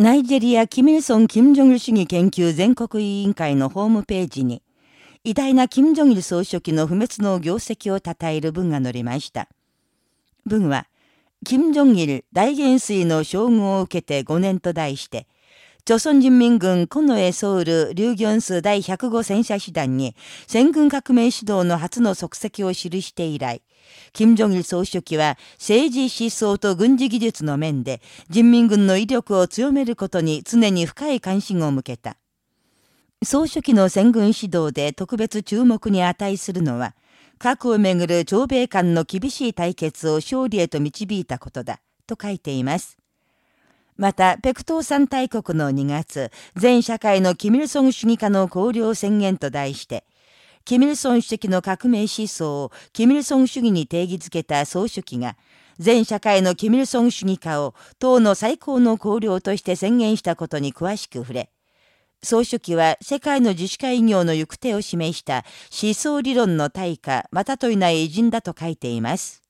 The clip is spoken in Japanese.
ナイジェリア・キミルソン・キム・ジョギル主義研究全国委員会のホームページに、偉大なキム・ジョギル総書記の不滅の業績を称える文が載りました。文は、キム・ジョギル大元帥の将軍を受けて5年と題して、朝鮮人民軍近衛ソウル劉元数第105戦車師団に戦軍革命指導の初の足跡を記して以来、金正日総書記は政治思想と軍事技術の面で人民軍の威力を強めることに常に深い関心を向けた。総書記の戦軍指導で特別注目に値するのは、核をめぐる朝米間の厳しい対決を勝利へと導いたことだ、と書いています。また、ペクトー山大国の2月、全社会のキミルソン主義化の綱領宣言と題して、キミルソン主席の革命思想をキミルソン主義に定義づけた総書記が、全社会のキミルソン主義化を党の最高の綱領として宣言したことに詳しく触れ、総書記は世界の自主化医業の行く手を示した思想理論の対価、またといない偉人だと書いています。